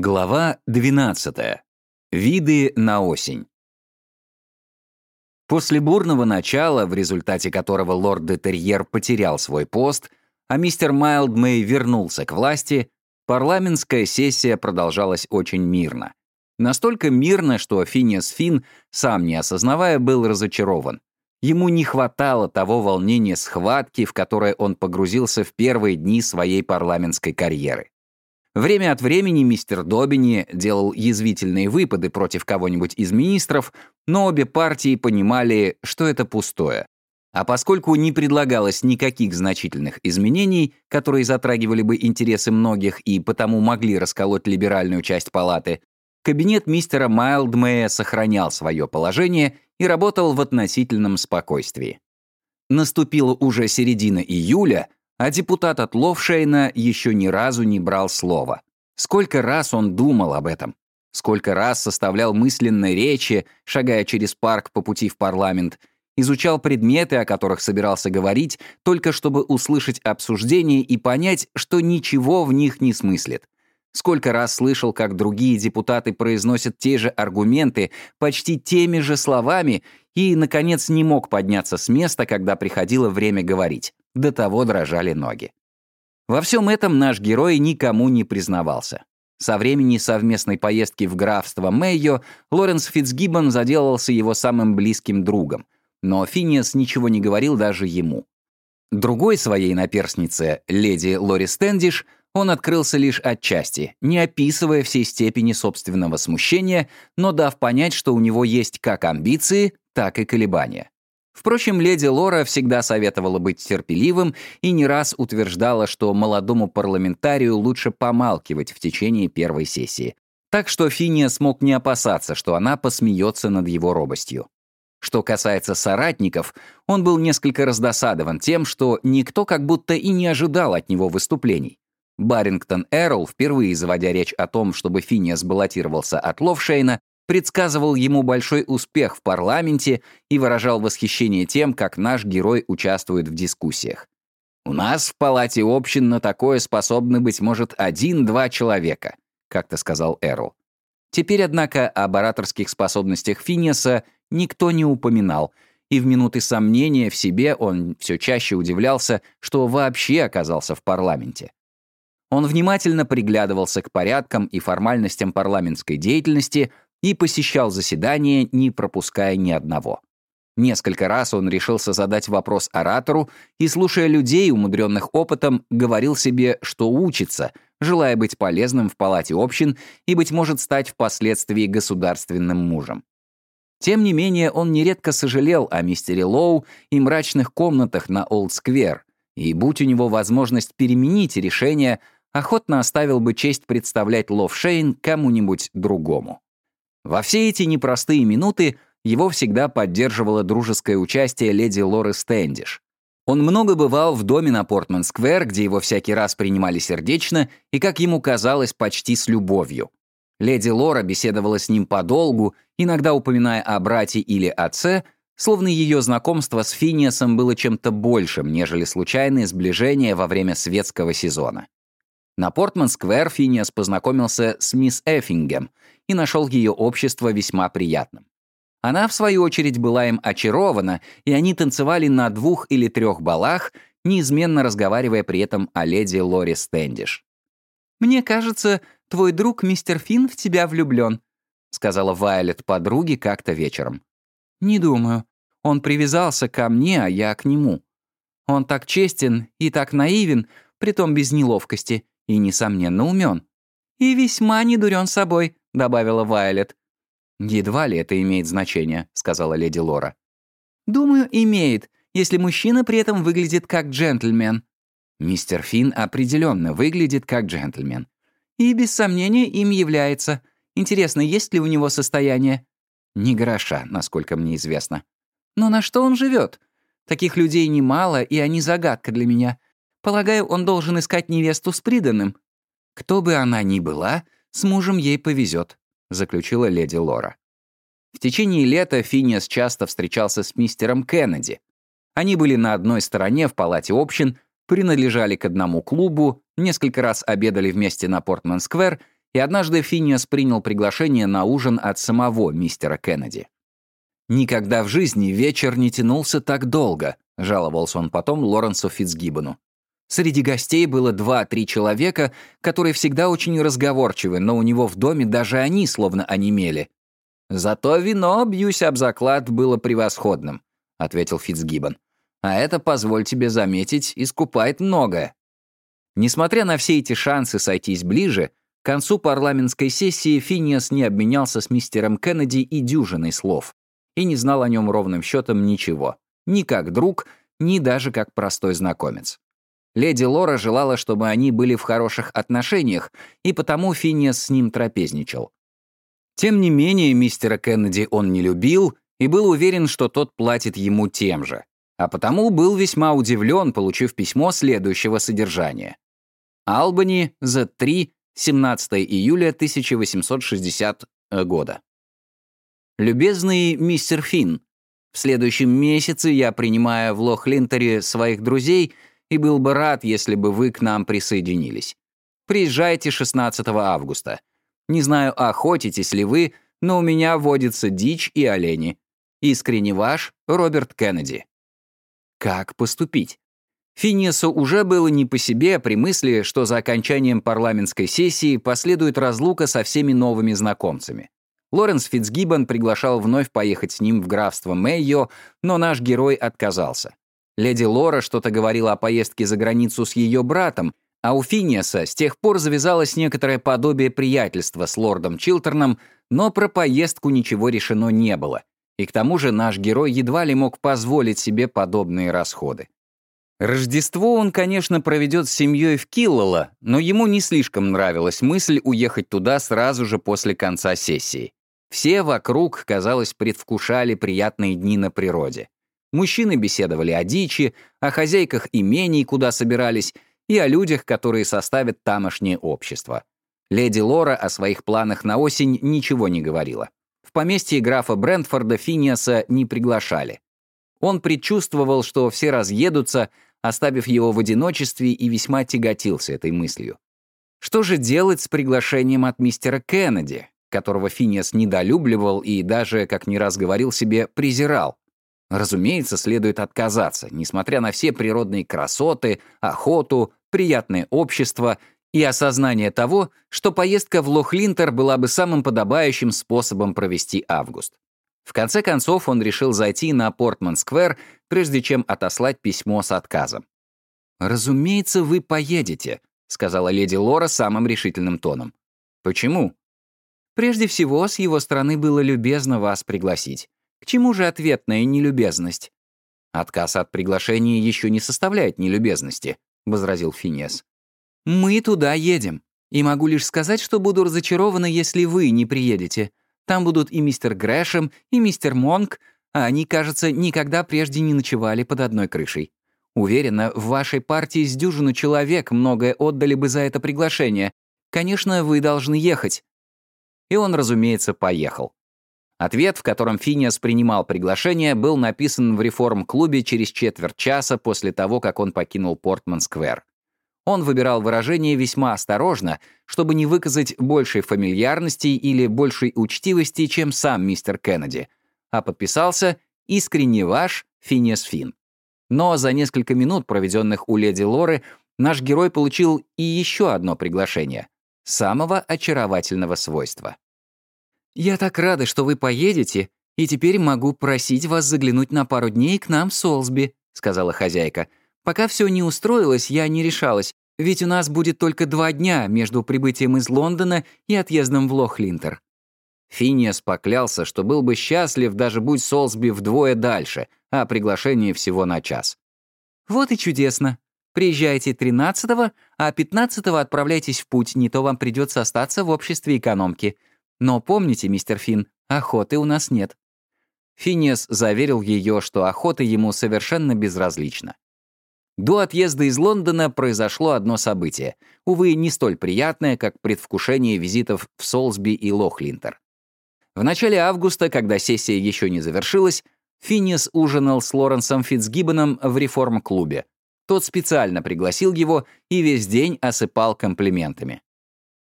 Глава 12. Виды на осень. После бурного начала, в результате которого лорд де Терьер потерял свой пост, а мистер Майлдмей вернулся к власти, парламентская сессия продолжалась очень мирно. Настолько мирно, что Финиас Фин, сам не осознавая, был разочарован. Ему не хватало того волнения схватки, в которое он погрузился в первые дни своей парламентской карьеры. Время от времени мистер Добини делал язвительные выпады против кого-нибудь из министров, но обе партии понимали, что это пустое. А поскольку не предлагалось никаких значительных изменений, которые затрагивали бы интересы многих и потому могли расколоть либеральную часть палаты, кабинет мистера Майлдмея сохранял свое положение и работал в относительном спокойствии. Наступила уже середина июля, а депутат от Ловшейна еще ни разу не брал слова. Сколько раз он думал об этом? Сколько раз составлял мысленные речи, шагая через парк по пути в парламент, изучал предметы, о которых собирался говорить, только чтобы услышать обсуждение и понять, что ничего в них не смыслит. Сколько раз слышал, как другие депутаты произносят те же аргументы почти теми же словами и, наконец, не мог подняться с места, когда приходило время говорить. До того дрожали ноги. Во всем этом наш герой никому не признавался. Со времени совместной поездки в графство Мэйо Лоренс Фитцгиббон заделался его самым близким другом, но Финиас ничего не говорил даже ему. Другой своей наперснице, леди Лори Стэндиш, он открылся лишь отчасти, не описывая всей степени собственного смущения, но дав понять, что у него есть как амбиции, так и колебания. Впрочем, леди Лора всегда советовала быть терпеливым и не раз утверждала, что молодому парламентарию лучше помалкивать в течение первой сессии. Так что Финия смог не опасаться, что она посмеется над его робостью. Что касается соратников, он был несколько раздосадован тем, что никто как будто и не ожидал от него выступлений. Барингтон Эрл, впервые заводя речь о том, чтобы Финиас баллотировался от Ловшейна, предсказывал ему большой успех в парламенте и выражал восхищение тем, как наш герой участвует в дискуссиях. «У нас в палате общин на такое способны, быть может, один-два человека», как-то сказал Эрл. Теперь, однако, об ораторских способностях Финиаса никто не упоминал, и в минуты сомнения в себе он все чаще удивлялся, что вообще оказался в парламенте. Он внимательно приглядывался к порядкам и формальностям парламентской деятельности, и посещал заседания, не пропуская ни одного. Несколько раз он решился задать вопрос оратору и, слушая людей, умудренных опытом, говорил себе, что учится, желая быть полезным в палате общин и, быть может, стать впоследствии государственным мужем. Тем не менее, он нередко сожалел о мистере Лоу и мрачных комнатах на Олд-сквер, и, будь у него возможность переменить решение, охотно оставил бы честь представлять Лов Шейн кому-нибудь другому. Во все эти непростые минуты его всегда поддерживало дружеское участие леди Лоры Стэндиш. Он много бывал в доме на Портман-сквер, где его всякий раз принимали сердечно и, как ему казалось, почти с любовью. Леди Лора беседовала с ним подолгу, иногда упоминая о брате или отце, словно ее знакомство с Финиасом было чем-то большим, нежели случайное сближение во время светского сезона. На Портман-сквер Финиас познакомился с мисс Эффингем и нашел ее общество весьма приятным. Она, в свою очередь, была им очарована, и они танцевали на двух или трех балах, неизменно разговаривая при этом о леди Лори Стэндиш. «Мне кажется, твой друг мистер Финн в тебя влюблен», сказала Вайлет подруге как-то вечером. «Не думаю. Он привязался ко мне, а я к нему. Он так честен и так наивен, притом без неловкости и, несомненно, умен. «И весьма не дурен собой», — добавила Вайлет. «Едва ли это имеет значение», — сказала леди Лора. «Думаю, имеет, если мужчина при этом выглядит как джентльмен». Мистер Финн определенно выглядит как джентльмен. И, без сомнения, им является. Интересно, есть ли у него состояние? Ни гроша, насколько мне известно. Но на что он живет? Таких людей немало, и они загадка для меня. Полагаю, он должен искать невесту с приданным. Кто бы она ни была, с мужем ей повезет, заключила леди Лора. В течение лета Финиас часто встречался с мистером Кеннеди. Они были на одной стороне в палате общин, принадлежали к одному клубу, несколько раз обедали вместе на Портман-сквер и однажды Финиас принял приглашение на ужин от самого мистера Кеннеди. «Никогда в жизни вечер не тянулся так долго», — жаловался он потом Лоренсу Фитцгиббону. Среди гостей было два-три человека, которые всегда очень разговорчивы, но у него в доме даже они словно онемели. «Зато вино, бьюсь об заклад, было превосходным», — ответил Фитцгиббон. «А это, позволь тебе заметить, искупает многое». Несмотря на все эти шансы сойтись ближе, к концу парламентской сессии Финиас не обменялся с мистером Кеннеди и дюжиной слов и не знал о нем ровным счетом ничего, ни как друг, ни даже как простой знакомец. Леди Лора желала, чтобы они были в хороших отношениях, и потому Финиас с ним трапезничал. Тем не менее, мистера Кеннеди он не любил и был уверен, что тот платит ему тем же, а потому был весьма удивлен, получив письмо следующего содержания. Албани, Z3, 17 июля 1860 года. «Любезный мистер Финн, в следующем месяце я принимаю в Лох-Линтере своих друзей — и был бы рад, если бы вы к нам присоединились. Приезжайте 16 августа. Не знаю, охотитесь ли вы, но у меня водится дичь и олени. Искренне ваш, Роберт Кеннеди. Как поступить? Финесу уже было не по себе при мысли, что за окончанием парламентской сессии последует разлука со всеми новыми знакомцами. Лоренс Фитцгиббон приглашал вновь поехать с ним в графство Мэйо, но наш герой отказался. Леди Лора что-то говорила о поездке за границу с ее братом, а у Финиаса с тех пор завязалось некоторое подобие приятельства с лордом Чилтерном, но про поездку ничего решено не было. И к тому же наш герой едва ли мог позволить себе подобные расходы. Рождество он, конечно, проведет с семьей в Киллала, но ему не слишком нравилась мысль уехать туда сразу же после конца сессии. Все вокруг, казалось, предвкушали приятные дни на природе. Мужчины беседовали о дичи, о хозяйках имений, куда собирались, и о людях, которые составят тамошнее общество. Леди Лора о своих планах на осень ничего не говорила. В поместье графа Брентфорда Финиаса не приглашали. Он предчувствовал, что все разъедутся, оставив его в одиночестве, и весьма тяготился этой мыслью. Что же делать с приглашением от мистера Кеннеди, которого Финиас недолюбливал и даже, как не раз говорил себе, презирал? Разумеется, следует отказаться, несмотря на все природные красоты, охоту, приятное общество и осознание того, что поездка в Лохлинтер была бы самым подобающим способом провести август. В конце концов, он решил зайти на Портман-сквер, прежде чем отослать письмо с отказом. «Разумеется, вы поедете», — сказала леди Лора самым решительным тоном. «Почему?» «Прежде всего, с его стороны было любезно вас пригласить. К чему же ответная нелюбезность? Отказ от приглашения еще не составляет нелюбезности, возразил Финес. Мы туда едем. И могу лишь сказать, что буду разочарована, если вы не приедете. Там будут и мистер Грэшем, и мистер Монк, а они, кажется, никогда прежде не ночевали под одной крышей. Уверена, в вашей партии с дюжину человек многое отдали бы за это приглашение. Конечно, вы должны ехать». И он, разумеется, поехал. Ответ, в котором Финиас принимал приглашение, был написан в реформ-клубе через четверть часа после того, как он покинул Портман-сквер. Он выбирал выражение весьма осторожно, чтобы не выказать большей фамильярности или большей учтивости, чем сам мистер Кеннеди, а подписался «Искренне ваш Финиас Фин». Но за несколько минут, проведенных у леди Лоры, наш герой получил и еще одно приглашение — самого очаровательного свойства. «Я так рада, что вы поедете, и теперь могу просить вас заглянуть на пару дней к нам в Солсби», — сказала хозяйка. «Пока все не устроилось, я не решалась, ведь у нас будет только два дня между прибытием из Лондона и отъездом в Лохлинтер». Финиас поклялся, что был бы счастлив, даже будь Солсби вдвое дальше, а приглашение всего на час. «Вот и чудесно. Приезжайте 13-го, а 15-го отправляйтесь в путь, не то вам придется остаться в обществе экономки. Но помните, мистер Финн, охоты у нас нет». Финиас заверил ее, что охота ему совершенно безразлична. До отъезда из Лондона произошло одно событие, увы, не столь приятное, как предвкушение визитов в Солсби и Лохлинтер. В начале августа, когда сессия еще не завершилась, Финиас ужинал с Лоренсом Фитцгиббоном в реформ-клубе. Тот специально пригласил его и весь день осыпал комплиментами.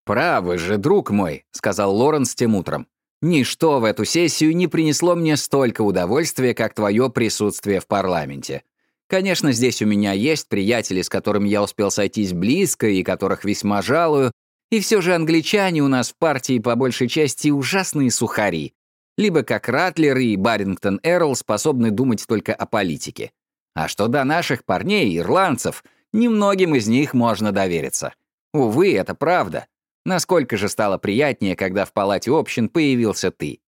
«Правы же, друг мой», — сказал Лоренс тем утром. «Ничто в эту сессию не принесло мне столько удовольствия, как твое присутствие в парламенте. Конечно, здесь у меня есть приятели, с которыми я успел сойтись близко и которых весьма жалую, и все же англичане у нас в партии по большей части ужасные сухари. Либо как Ратлер и Барингтон Эрл способны думать только о политике. А что до наших парней, ирландцев, немногим из них можно довериться. Увы, это правда. Насколько же стало приятнее, когда в палате общин появился ты.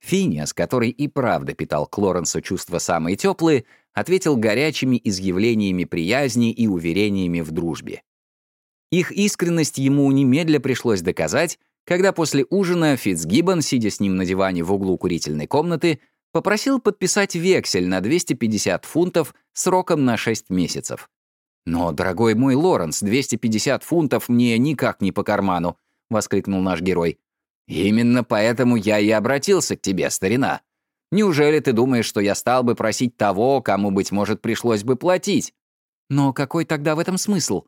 Финиас, который и правда питал к Лоренсу чувства самые теплые, ответил горячими изъявлениями приязни и уверениями в дружбе. Их искренность ему немедля пришлось доказать, когда после ужина Фитцгиббон, сидя с ним на диване в углу курительной комнаты, попросил подписать вексель на 250 фунтов сроком на 6 месяцев. «Но, дорогой мой Лоренс, 250 фунтов мне никак не по карману», — воскликнул наш герой. «Именно поэтому я и обратился к тебе, старина. Неужели ты думаешь, что я стал бы просить того, кому, быть может, пришлось бы платить?» «Но какой тогда в этом смысл?»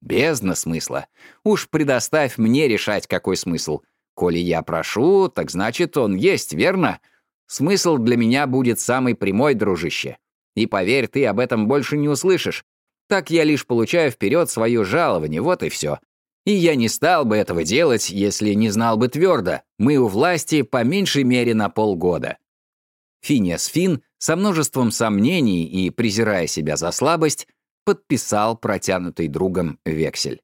«Бездна смысла. Уж предоставь мне решать, какой смысл. Коли я прошу, так значит, он есть, верно? Смысл для меня будет самый прямой, дружище. И поверь, ты об этом больше не услышишь. Так я лишь получаю вперед свое жалование, вот и все. И я не стал бы этого делать, если не знал бы твердо. Мы у власти по меньшей мере на полгода. Финиас Фин со множеством сомнений и презирая себя за слабость, подписал протянутый другом вексель.